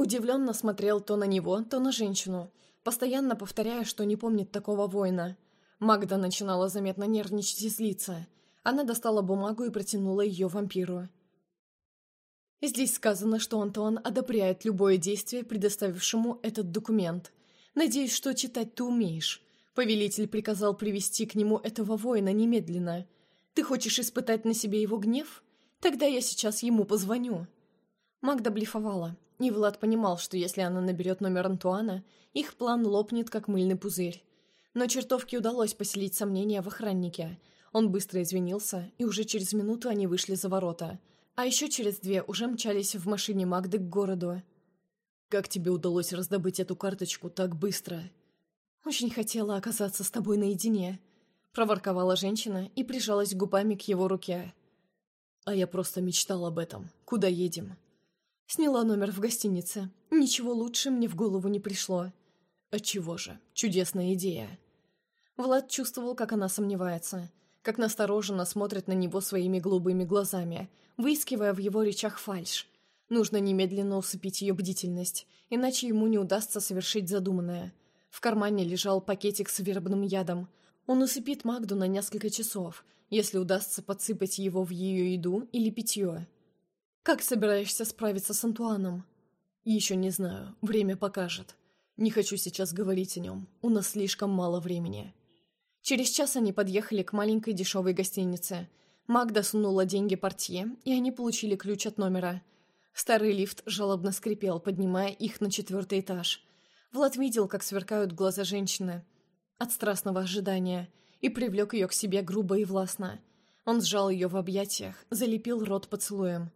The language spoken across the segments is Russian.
Удивленно смотрел то на него, то на женщину, постоянно повторяя, что не помнит такого воина. Магда начинала заметно нервничать и злиться. Она достала бумагу и протянула ее вампиру. Здесь сказано, что Антуан одобряет любое действие, предоставившему этот документ. Надеюсь, что читать ты умеешь. Повелитель приказал привести к нему этого воина немедленно. Ты хочешь испытать на себе его гнев? Тогда я сейчас ему позвоню». Магда блефовала, и Влад понимал, что если она наберет номер Антуана, их план лопнет, как мыльный пузырь. Но чертовке удалось поселить сомнения в охраннике. Он быстро извинился, и уже через минуту они вышли за ворота. А еще через две уже мчались в машине Магды к городу. «Как тебе удалось раздобыть эту карточку так быстро?» «Очень хотела оказаться с тобой наедине», — проворковала женщина и прижалась губами к его руке. «А я просто мечтал об этом. Куда едем?» Сняла номер в гостинице. Ничего лучше мне в голову не пришло. Отчего же? Чудесная идея. Влад чувствовал, как она сомневается, как настороженно смотрит на него своими голубыми глазами, выискивая в его речах фальшь. Нужно немедленно усыпить ее бдительность, иначе ему не удастся совершить задуманное. В кармане лежал пакетик с вербным ядом. Он усыпит Магду на несколько часов, если удастся подсыпать его в ее еду или питье. «Как собираешься справиться с Антуаном?» «Еще не знаю. Время покажет. Не хочу сейчас говорить о нем. У нас слишком мало времени». Через час они подъехали к маленькой дешевой гостинице. Магда сунула деньги портье, и они получили ключ от номера. Старый лифт жалобно скрипел, поднимая их на четвертый этаж. Влад видел, как сверкают глаза женщины от страстного ожидания, и привлек ее к себе грубо и властно. Он сжал ее в объятиях, залепил рот поцелуем.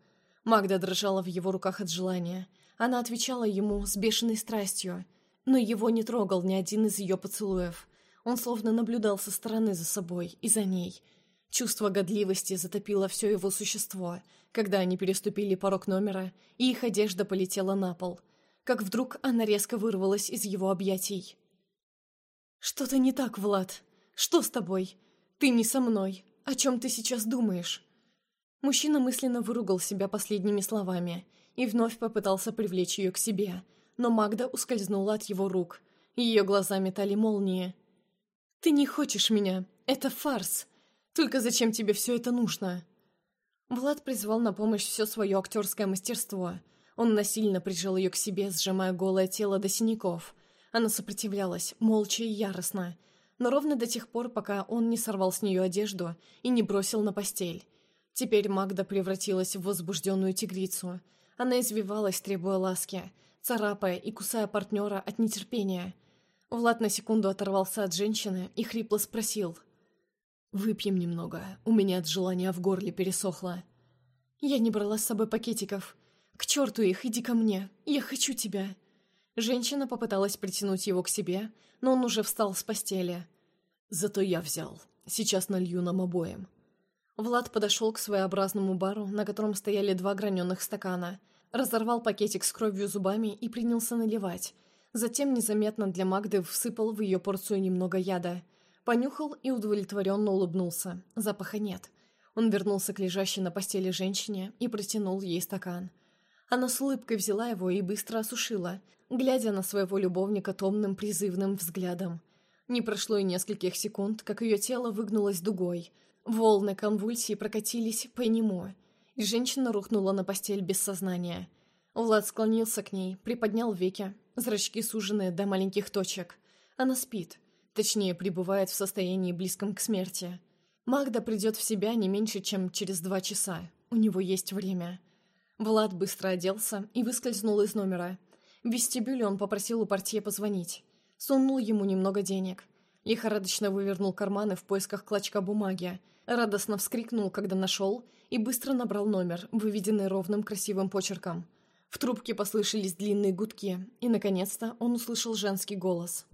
Магда дрожала в его руках от желания. Она отвечала ему с бешеной страстью, но его не трогал ни один из ее поцелуев. Он словно наблюдал со стороны за собой и за ней. Чувство годливости затопило все его существо, когда они переступили порог номера, и их одежда полетела на пол. Как вдруг она резко вырвалась из его объятий. «Что-то не так, Влад. Что с тобой? Ты не со мной. О чем ты сейчас думаешь?» Мужчина мысленно выругал себя последними словами и вновь попытался привлечь ее к себе, но Магда ускользнула от его рук. Ее глаза метали молнии. «Ты не хочешь меня. Это фарс. Только зачем тебе все это нужно?» Влад призвал на помощь все свое актерское мастерство. Он насильно прижал ее к себе, сжимая голое тело до синяков. Она сопротивлялась, молча и яростно, но ровно до тех пор, пока он не сорвал с нее одежду и не бросил на постель. Теперь Магда превратилась в возбужденную тигрицу. Она извивалась, требуя ласки, царапая и кусая партнера от нетерпения. Влад на секунду оторвался от женщины и хрипло спросил. «Выпьем немного, у меня от желания в горле пересохло». «Я не брала с собой пакетиков. К черту их, иди ко мне, я хочу тебя». Женщина попыталась притянуть его к себе, но он уже встал с постели. «Зато я взял. Сейчас налью нам обоим». Влад подошел к своеобразному бару, на котором стояли два граненых стакана, разорвал пакетик с кровью зубами и принялся наливать. Затем незаметно для Магды всыпал в ее порцию немного яда. Понюхал и удовлетворенно улыбнулся. Запаха нет. Он вернулся к лежащей на постели женщине и протянул ей стакан. Она с улыбкой взяла его и быстро осушила, глядя на своего любовника томным призывным взглядом. Не прошло и нескольких секунд, как ее тело выгнулось дугой – Волны конвульсии прокатились по нему, и женщина рухнула на постель без сознания. Влад склонился к ней, приподнял веки, зрачки суженные до маленьких точек. Она спит, точнее, пребывает в состоянии близком к смерти. Магда придет в себя не меньше, чем через два часа. У него есть время. Влад быстро оделся и выскользнул из номера. В вестибюле он попросил у портье позвонить. Сунул ему немного денег. Лихорадочно вывернул карманы в поисках клочка бумаги, Радостно вскрикнул, когда нашел, и быстро набрал номер, выведенный ровным красивым почерком. В трубке послышались длинные гудки, и, наконец-то, он услышал женский голос.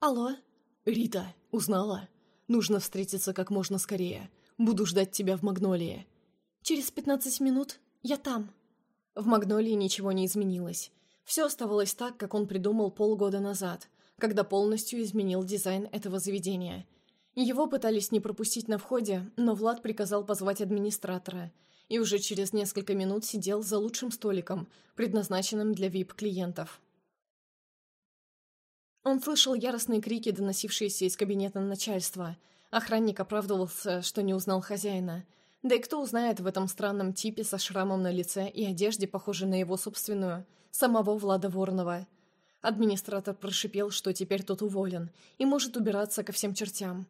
«Алло?» «Рита, узнала? Нужно встретиться как можно скорее. Буду ждать тебя в Магнолии». «Через пятнадцать минут я там». В Магнолии ничего не изменилось. Все оставалось так, как он придумал полгода назад, когда полностью изменил дизайн этого заведения – его пытались не пропустить на входе, но Влад приказал позвать администратора. и уже через несколько минут сидел за лучшим столиком, предназначенным для вип-клиентов. Он слышал яростные крики, доносившиеся из кабинета начальства. Охранник оправдывался, что не узнал хозяина. Да и кто узнает в этом странном типе со шрамом на лице и одежде, похожей на его собственную, самого Влада Воронова. Администратор прошипел, что теперь тот уволен и может убираться ко всем чертям.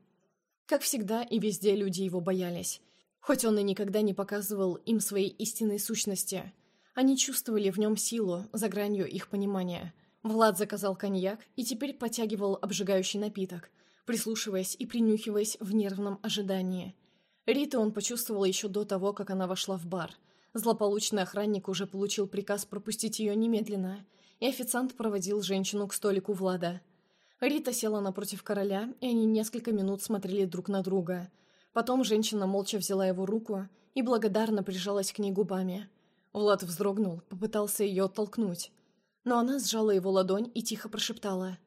Как всегда и везде люди его боялись. Хоть он и никогда не показывал им своей истинной сущности. Они чувствовали в нем силу, за гранью их понимания. Влад заказал коньяк и теперь потягивал обжигающий напиток, прислушиваясь и принюхиваясь в нервном ожидании. Риту он почувствовал еще до того, как она вошла в бар. Злополучный охранник уже получил приказ пропустить ее немедленно, и официант проводил женщину к столику Влада. Рита села напротив короля, и они несколько минут смотрели друг на друга. Потом женщина молча взяла его руку и благодарно прижалась к ней губами. Влад вздрогнул, попытался ее оттолкнуть. Но она сжала его ладонь и тихо прошептала.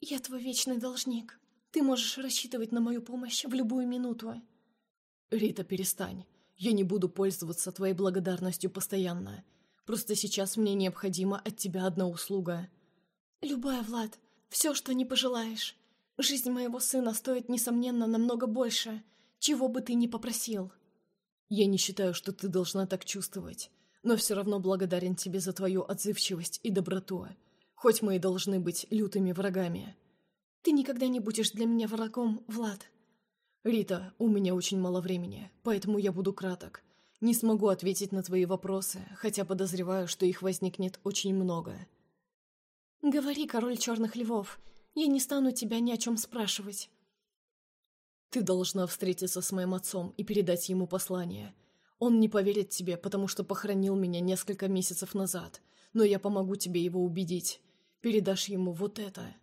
«Я твой вечный должник. Ты можешь рассчитывать на мою помощь в любую минуту». «Рита, перестань. Я не буду пользоваться твоей благодарностью постоянно. Просто сейчас мне необходима от тебя одна услуга». «Любая, Влад. Все, что не пожелаешь. Жизнь моего сына стоит, несомненно, намного больше, чего бы ты ни попросил. Я не считаю, что ты должна так чувствовать, но все равно благодарен тебе за твою отзывчивость и доброту, хоть мы и должны быть лютыми врагами. Ты никогда не будешь для меня врагом, Влад. Рита, у меня очень мало времени, поэтому я буду краток. Не смогу ответить на твои вопросы, хотя подозреваю, что их возникнет очень много. «Говори, король черных львов. Я не стану тебя ни о чем спрашивать». «Ты должна встретиться с моим отцом и передать ему послание. Он не поверит тебе, потому что похоронил меня несколько месяцев назад, но я помогу тебе его убедить. Передашь ему вот это».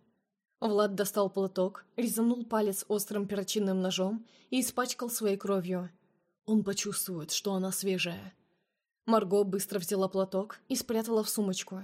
Влад достал платок, резанул палец острым перочинным ножом и испачкал своей кровью. Он почувствует, что она свежая. Марго быстро взяла платок и спрятала в сумочку.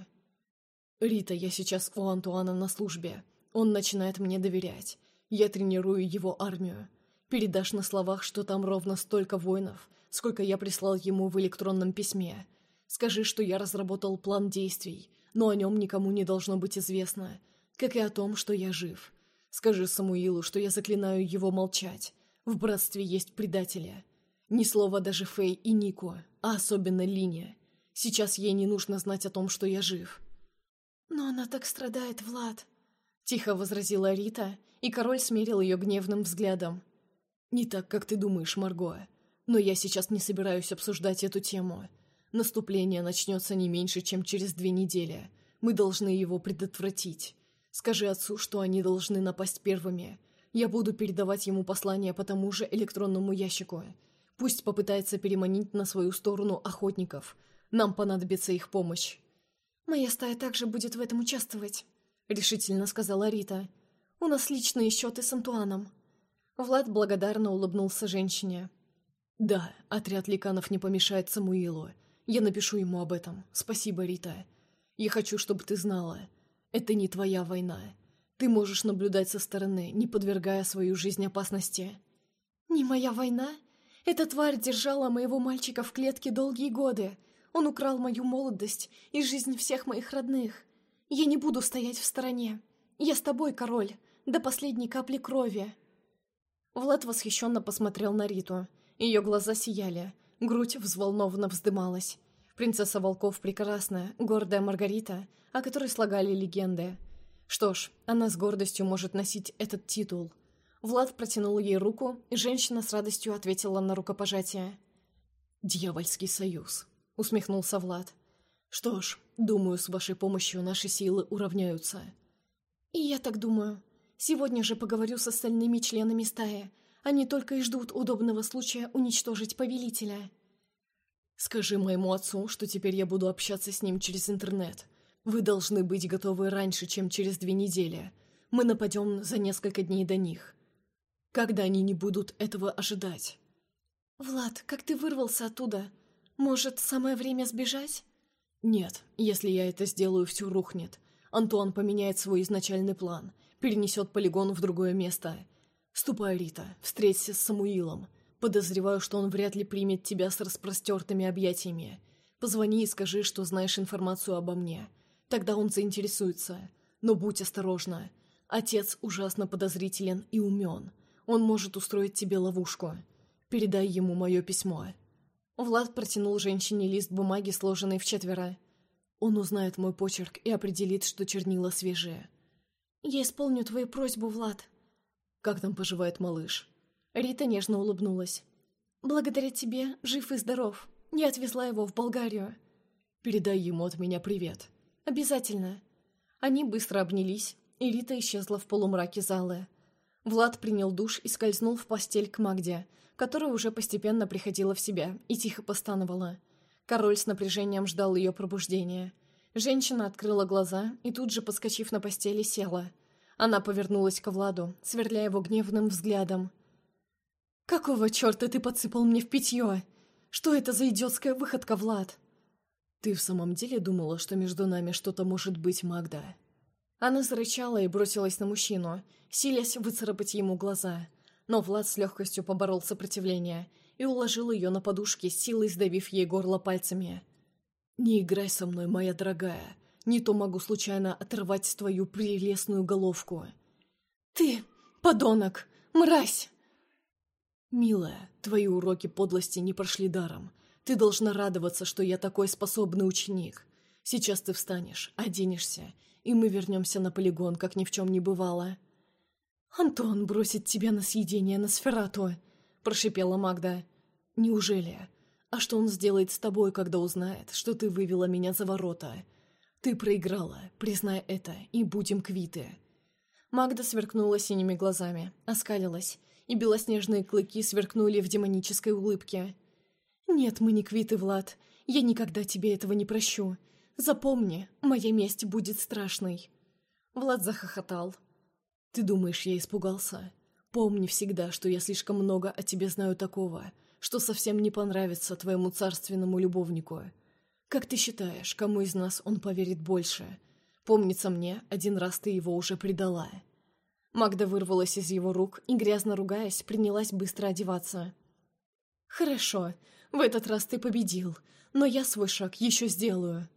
«Рита, я сейчас у Антуана на службе. Он начинает мне доверять. Я тренирую его армию. Передашь на словах, что там ровно столько воинов, сколько я прислал ему в электронном письме. Скажи, что я разработал план действий, но о нем никому не должно быть известно, как и о том, что я жив. Скажи Самуилу, что я заклинаю его молчать. В братстве есть предатели. Ни слова даже Фэй и Нико, а особенно Линия. Сейчас ей не нужно знать о том, что я жив». «Но она так страдает, Влад», — тихо возразила Рита, и король смерил ее гневным взглядом. «Не так, как ты думаешь, Марго. Но я сейчас не собираюсь обсуждать эту тему. Наступление начнется не меньше, чем через две недели. Мы должны его предотвратить. Скажи отцу, что они должны напасть первыми. Я буду передавать ему послание по тому же электронному ящику. Пусть попытается переманить на свою сторону охотников. Нам понадобится их помощь». «Моя стая также будет в этом участвовать», — решительно сказала Рита. «У нас личные счеты с Антуаном». Влад благодарно улыбнулся женщине. «Да, отряд ликанов не помешает Самуилу. Я напишу ему об этом. Спасибо, Рита. Я хочу, чтобы ты знала. Это не твоя война. Ты можешь наблюдать со стороны, не подвергая свою жизнь опасности». «Не моя война? Эта тварь держала моего мальчика в клетке долгие годы. Он украл мою молодость и жизнь всех моих родных. Я не буду стоять в стороне. Я с тобой, король, до последней капли крови». Влад восхищенно посмотрел на Риту. Ее глаза сияли, грудь взволнованно вздымалась. Принцесса Волков прекрасная, гордая Маргарита, о которой слагали легенды. Что ж, она с гордостью может носить этот титул. Влад протянул ей руку, и женщина с радостью ответила на рукопожатие. «Дьявольский союз», — усмехнулся Влад. «Что ж, думаю, с вашей помощью наши силы уравняются». «И я так думаю. Сегодня же поговорю с остальными членами стаи. Они только и ждут удобного случая уничтожить повелителя». «Скажи моему отцу, что теперь я буду общаться с ним через интернет. Вы должны быть готовы раньше, чем через две недели. Мы нападем за несколько дней до них. Когда они не будут этого ожидать?» «Влад, как ты вырвался оттуда?» Может, самое время сбежать? Нет, если я это сделаю, все рухнет. Антуан поменяет свой изначальный план, перенесет полигон в другое место. Ступай, Рита, встреться с Самуилом. Подозреваю, что он вряд ли примет тебя с распростертыми объятиями. Позвони и скажи, что знаешь информацию обо мне. Тогда он заинтересуется. Но будь осторожна. Отец ужасно подозрителен и умен. Он может устроить тебе ловушку. Передай ему мое письмо». Влад протянул женщине лист бумаги, сложенный в четверо. Он узнает мой почерк и определит, что чернила свежие. «Я исполню твою просьбу, Влад». «Как там поживает малыш?» Рита нежно улыбнулась. «Благодаря тебе жив и здоров. Я отвезла его в Болгарию». «Передай ему от меня привет». «Обязательно». Они быстро обнялись, и Рита исчезла в полумраке залы. Влад принял душ и скользнул в постель к Магде, которая уже постепенно приходила в себя и тихо постановала. Король с напряжением ждал ее пробуждения. Женщина открыла глаза и тут же, подскочив на постели, села. Она повернулась к Владу, сверляя его гневным взглядом. «Какого черта ты подсыпал мне в питье? Что это за идиотская выходка, Влад?» «Ты в самом деле думала, что между нами что-то может быть, Магда?» Она зарычала и бросилась на мужчину, силясь выцарапать ему глаза. Но Влад с легкостью поборол сопротивление и уложил ее на подушке, силой сдавив ей горло пальцами. «Не играй со мной, моя дорогая. Не то могу случайно оторвать твою прелестную головку». «Ты, подонок, мразь!» «Милая, твои уроки подлости не прошли даром. Ты должна радоваться, что я такой способный ученик. Сейчас ты встанешь, оденешься, и мы вернемся на полигон, как ни в чем не бывало». «Антон бросит тебя на съедение на сферату», — прошипела Магда. «Неужели? А что он сделает с тобой, когда узнает, что ты вывела меня за ворота? Ты проиграла, признай это, и будем квиты». Магда сверкнула синими глазами, оскалилась и белоснежные клыки сверкнули в демонической улыбке. «Нет, мы не квиты, Влад. Я никогда тебе этого не прощу. Запомни, моя месть будет страшной». Влад захохотал. «Ты думаешь, я испугался? Помни всегда, что я слишком много о тебе знаю такого, что совсем не понравится твоему царственному любовнику. Как ты считаешь, кому из нас он поверит больше? Помнится мне, один раз ты его уже предала». Магда вырвалась из его рук и, грязно ругаясь, принялась быстро одеваться. «Хорошо, в этот раз ты победил, но я свой шаг еще сделаю».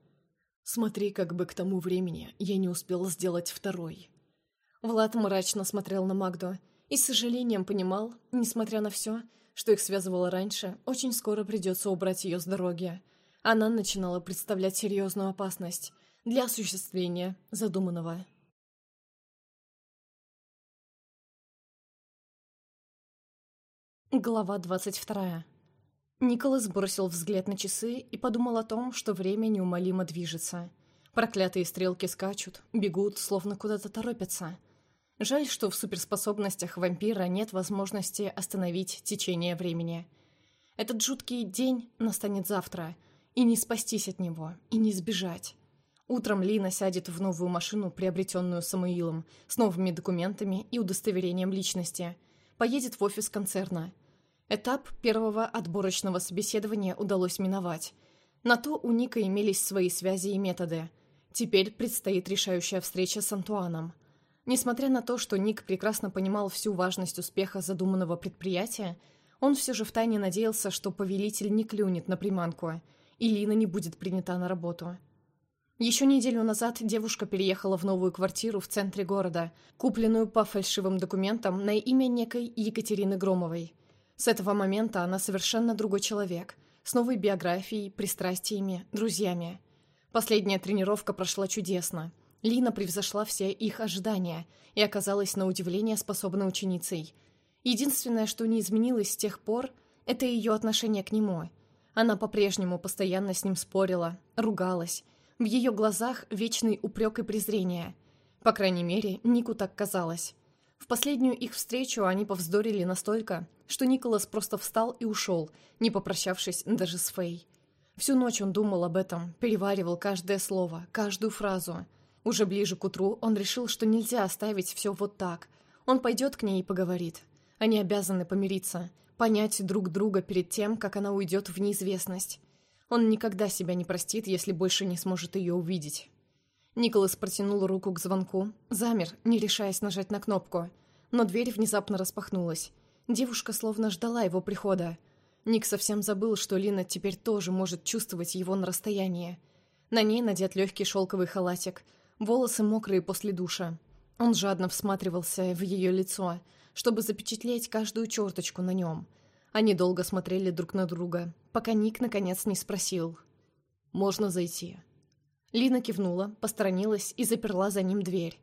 «Смотри, как бы к тому времени я не успел сделать второй». Влад мрачно смотрел на Магду и с сожалением понимал, несмотря на все, что их связывало раньше, очень скоро придется убрать ее с дороги. Она начинала представлять серьезную опасность для осуществления задуманного. Глава 22. Николас бросил взгляд на часы и подумал о том, что время неумолимо движется. Проклятые стрелки скачут, бегут, словно куда-то торопятся. Жаль, что в суперспособностях вампира нет возможности остановить течение времени. Этот жуткий день настанет завтра, и не спастись от него, и не сбежать. Утром Лина сядет в новую машину, приобретенную Самуилом, с новыми документами и удостоверением личности. Поедет в офис концерна – Этап первого отборочного собеседования удалось миновать. На то у Ника имелись свои связи и методы. Теперь предстоит решающая встреча с Антуаном. Несмотря на то, что Ник прекрасно понимал всю важность успеха задуманного предприятия, он все же втайне надеялся, что повелитель не клюнет на приманку, и Лина не будет принята на работу. Еще неделю назад девушка переехала в новую квартиру в центре города, купленную по фальшивым документам на имя некой Екатерины Громовой – с этого момента она совершенно другой человек, с новой биографией, пристрастиями, друзьями. Последняя тренировка прошла чудесно. Лина превзошла все их ожидания и оказалась на удивление способной ученицей. Единственное, что не изменилось с тех пор, это ее отношение к нему. Она по-прежнему постоянно с ним спорила, ругалась. В ее глазах вечный упрек и презрение. По крайней мере, Нику так казалось. В последнюю их встречу они повздорили настолько, что Николас просто встал и ушел, не попрощавшись даже с Фэй. Всю ночь он думал об этом, переваривал каждое слово, каждую фразу. Уже ближе к утру он решил, что нельзя оставить все вот так. Он пойдет к ней и поговорит. Они обязаны помириться, понять друг друга перед тем, как она уйдет в неизвестность. Он никогда себя не простит, если больше не сможет ее увидеть. Николас протянул руку к звонку, замер, не решаясь нажать на кнопку. Но дверь внезапно распахнулась. Девушка словно ждала его прихода. Ник совсем забыл, что Лина теперь тоже может чувствовать его на расстоянии. На ней надет легкий шелковый халатик, волосы мокрые после душа. Он жадно всматривался в ее лицо, чтобы запечатлеть каждую черточку на нем. Они долго смотрели друг на друга, пока Ник наконец не спросил. «Можно зайти?» Лина кивнула, посторонилась и заперла за ним дверь.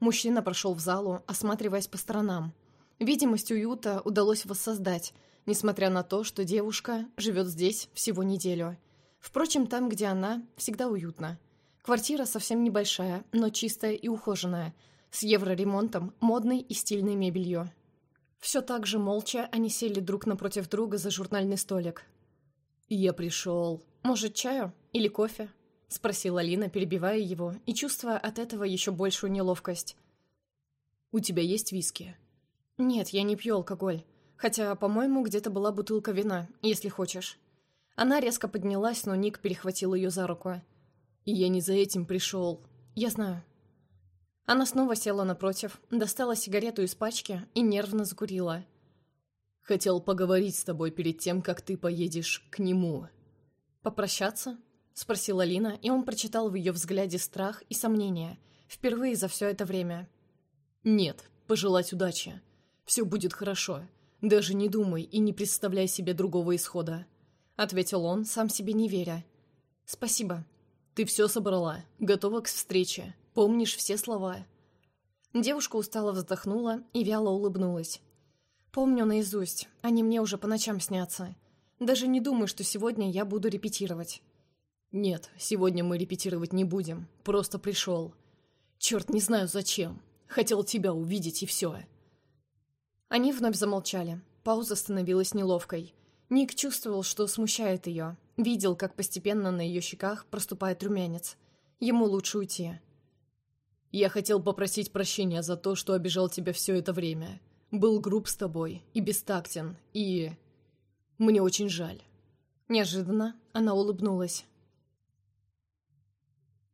Мужчина прошел в залу, осматриваясь по сторонам. Видимость уюта удалось воссоздать, несмотря на то, что девушка живет здесь всего неделю. Впрочем, там, где она, всегда уютно. Квартира совсем небольшая, но чистая и ухоженная, с евроремонтом, модной и стильной мебелью. Все так же молча они сели друг напротив друга за журнальный столик. «Я пришел. Может, чаю? Или кофе?» — спросила Лина, перебивая его и чувствуя от этого еще большую неловкость. «У тебя есть виски?» «Нет, я не пью алкоголь. Хотя, по-моему, где-то была бутылка вина, если хочешь». Она резко поднялась, но Ник перехватил ее за руку. «И я не за этим пришел. Я знаю». Она снова села напротив, достала сигарету из пачки и нервно закурила. «Хотел поговорить с тобой перед тем, как ты поедешь к нему». «Попрощаться?» — спросила Лина, и он прочитал в ее взгляде страх и сомнение. Впервые за все это время. «Нет, пожелать удачи. Все будет хорошо. Даже не думай и не представляй себе другого исхода», — ответил он, сам себе не веря. «Спасибо. Ты все собрала. Готова к встрече. Помнишь все слова?» Девушка устало вздохнула и вяло улыбнулась. «Помню наизусть. Они мне уже по ночам снятся. Даже не думаю, что сегодня я буду репетировать». «Нет, сегодня мы репетировать не будем. Просто пришел. Черт, не знаю зачем. Хотел тебя увидеть и все». Они вновь замолчали. Пауза становилась неловкой. Ник чувствовал, что смущает ее. Видел, как постепенно на ее щеках проступает румянец. Ему лучше уйти. «Я хотел попросить прощения за то, что обижал тебя все это время. Был груб с тобой и бестактен, и... Мне очень жаль». Неожиданно она улыбнулась.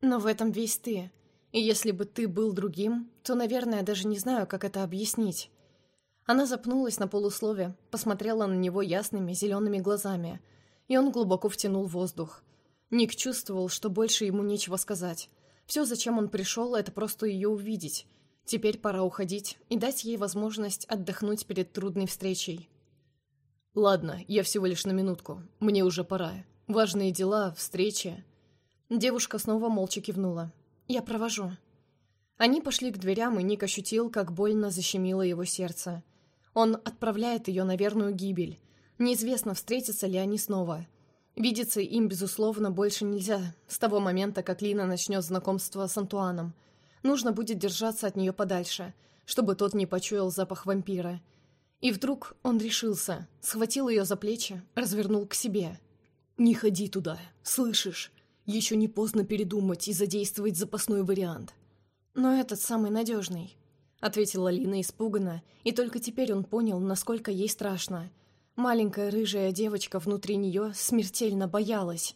«Но в этом весь ты. И если бы ты был другим, то, наверное, даже не знаю, как это объяснить. Она запнулась на полуслове, посмотрела на него ясными зелеными глазами, и он глубоко втянул воздух. Ник чувствовал, что больше ему нечего сказать. Все, зачем он пришел, это просто ее увидеть. Теперь пора уходить и дать ей возможность отдохнуть перед трудной встречей. «Ладно, я всего лишь на минутку. Мне уже пора. Важные дела, встречи». Девушка снова молча кивнула. «Я провожу». Они пошли к дверям, и Ник ощутил, как больно защемило его сердце. Он отправляет ее на верную гибель. Неизвестно, встретятся ли они снова. Видеться им, безусловно, больше нельзя, с того момента, как Лина начнет знакомство с Антуаном. Нужно будет держаться от нее подальше, чтобы тот не почуял запах вампира. И вдруг он решился, схватил ее за плечи, развернул к себе. «Не ходи туда, слышишь? Еще не поздно передумать и задействовать запасной вариант». «Но этот самый надежный», ответила Лина испуганно, и только теперь он понял, насколько ей страшно. Маленькая рыжая девочка внутри нее смертельно боялась.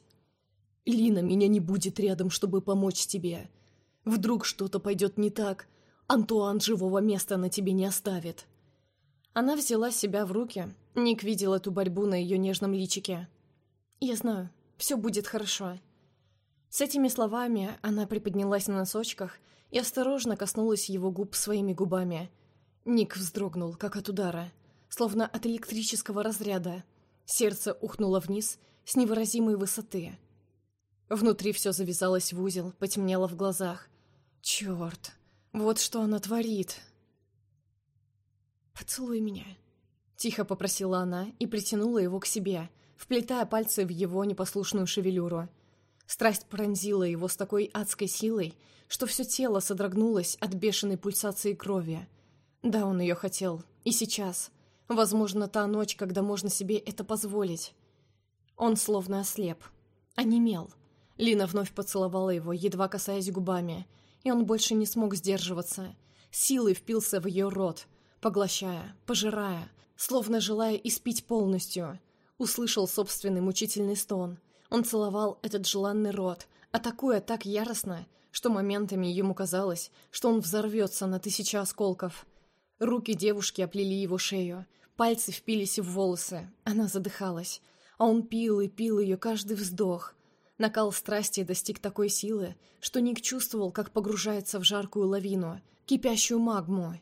«Лина меня не будет рядом, чтобы помочь тебе. Вдруг что-то пойдет не так, Антуан живого места на тебе не оставит». Она взяла себя в руки. Ник видел эту борьбу на ее нежном личике. «Я знаю, все будет хорошо». С этими словами она приподнялась на носочках и осторожно коснулась его губ своими губами. Ник вздрогнул, как от удара, словно от электрического разряда. Сердце ухнуло вниз с невыразимой высоты. Внутри все завязалось в узел, потемнело в глазах. Черт, вот что она творит. «Поцелуй меня», — тихо попросила она и притянула его к себе, вплетая пальцы в его непослушную шевелюру. Страсть пронзила его с такой адской силой, что все тело содрогнулось от бешеной пульсации крови. Да, он ее хотел. И сейчас. Возможно, та ночь, когда можно себе это позволить. Он словно ослеп. Онемел. Лина вновь поцеловала его, едва касаясь губами, и он больше не смог сдерживаться. Силой впился в ее рот, поглощая, пожирая, словно желая испить полностью. Услышал собственный мучительный стон. Он целовал этот желанный рот, атакуя так яростно, что моментами ему казалось, что он взорвется на тысячи осколков. Руки девушки оплели его шею, Пальцы впились в волосы, она задыхалась, а он пил и пил ее каждый вздох. Накал страсти достиг такой силы, что Ник чувствовал, как погружается в жаркую лавину, кипящую магму.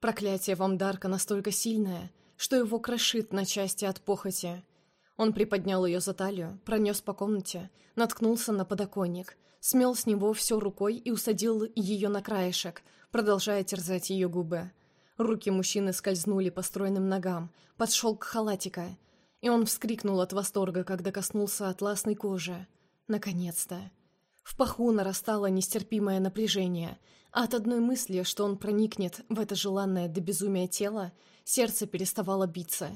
Проклятие Вамдарка настолько сильное, что его крошит на части от похоти. Он приподнял ее за талию, пронес по комнате, наткнулся на подоконник, смел с него все рукой и усадил ее на краешек, продолжая терзать ее губы. Руки мужчины скользнули по стройным ногам, под шелк халатика, и он вскрикнул от восторга, когда коснулся атласной кожи. Наконец-то. В паху нарастало нестерпимое напряжение, а от одной мысли, что он проникнет в это желанное до безумия тело, сердце переставало биться.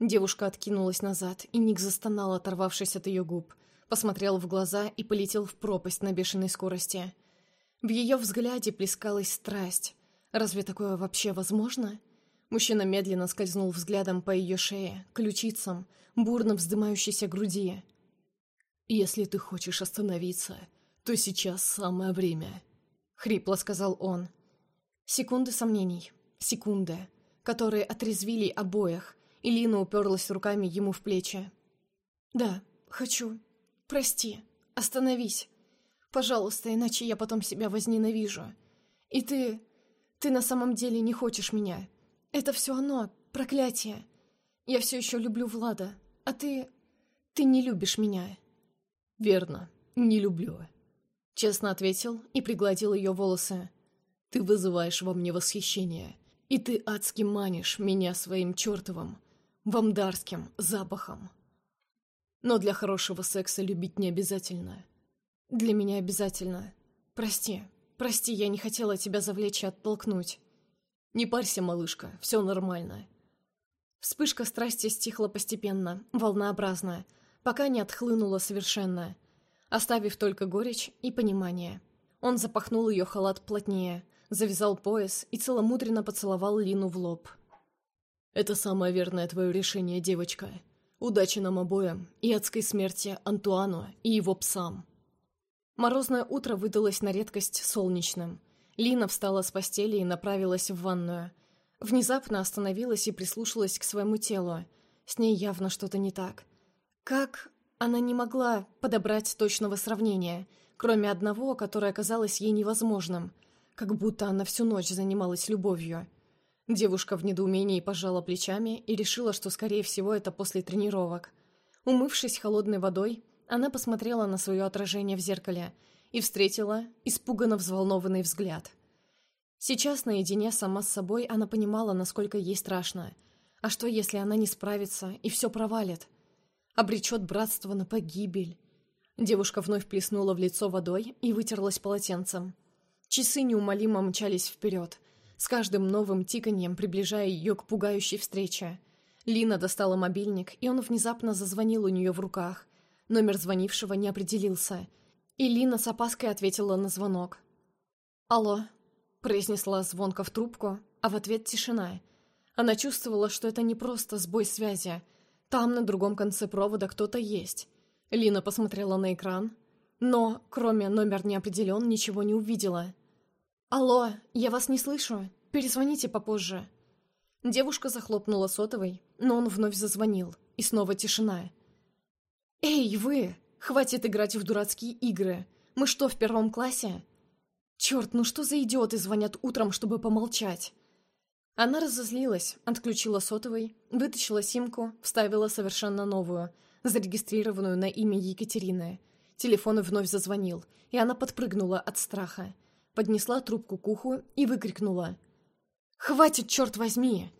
Девушка откинулась назад, и Ник застонал, оторвавшись от ее губ, посмотрел в глаза и полетел в пропасть на бешеной скорости. В ее взгляде плескалась страсть. Разве такое вообще возможно? Мужчина медленно скользнул взглядом по ее шее, ключицам, бурно вздымающейся груди. «Если ты хочешь остановиться, то сейчас самое время», — хрипло сказал он. Секунды сомнений. Секунды, которые отрезвили обоих, и Лина уперлась руками ему в плечи. «Да, хочу. Прости. Остановись. Пожалуйста, иначе я потом себя возненавижу. И ты... ты на самом деле не хочешь меня. Это все оно, проклятие. Я все еще люблю Влада, а ты... ты не любишь меня». «Верно, не люблю», — честно ответил и пригладил ее волосы. «Ты вызываешь во мне восхищение, и ты адски манишь меня своим чертовым, вамдарским запахом. Но для хорошего секса любить не обязательно». «Для меня обязательно. Прости, прости, я не хотела тебя завлечь и оттолкнуть». «Не парься, малышка, все нормально». Вспышка страсти стихла постепенно, волнообразная, пока не отхлынула совершенно, оставив только горечь и понимание. Он запахнул ее халат плотнее, завязал пояс и целомудренно поцеловал Лину в лоб. «Это самое верное твое решение, девочка. Удачи нам обоим и адской смерти Антуану и его псам». Морозное утро выдалось на редкость солнечным. Лина встала с постели и направилась в ванную. Внезапно остановилась и прислушалась к своему телу. С ней явно что-то не так. Как она не могла подобрать точного сравнения, кроме одного, которое казалось ей невозможным, как будто она всю ночь занималась любовью. Девушка в недоумении пожала плечами и решила, что, скорее всего, это после тренировок. Умывшись холодной водой, она посмотрела на свое отражение в зеркале и встретила испуганно взволнованный взгляд. Сейчас наедине сама с собой она понимала, насколько ей страшно. А что, если она не справится и все провалит? обречет братство на погибель. Девушка вновь плеснула в лицо водой и вытерлась полотенцем. Часы неумолимо мчались вперед, с каждым новым тиканьем приближая ее к пугающей встрече. Лина достала мобильник, и он внезапно зазвонил у нее в руках. Номер звонившего не определился, и Лина с опаской ответила на звонок. «Алло», — произнесла звонко в трубку, а в ответ тишина. Она чувствовала, что это не просто сбой связи — там, на другом конце провода, кто-то есть. Лина посмотрела на экран, но, кроме номер не определен, ничего не увидела. «Алло, я вас не слышу. Перезвоните попозже». Девушка захлопнула сотовой, но он вновь зазвонил, и снова тишина. «Эй, вы! Хватит играть в дурацкие игры! Мы что, в первом классе?» «Черт, ну что за идиоты звонят утром, чтобы помолчать?» Она разозлилась, отключила сотовый, вытащила симку, вставила совершенно новую, зарегистрированную на имя Екатерины. Телефон вновь зазвонил, и она подпрыгнула от страха. Поднесла трубку к уху и выкрикнула. «Хватит, черт возьми!»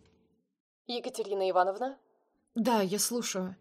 «Екатерина Ивановна?» «Да, я слушаю».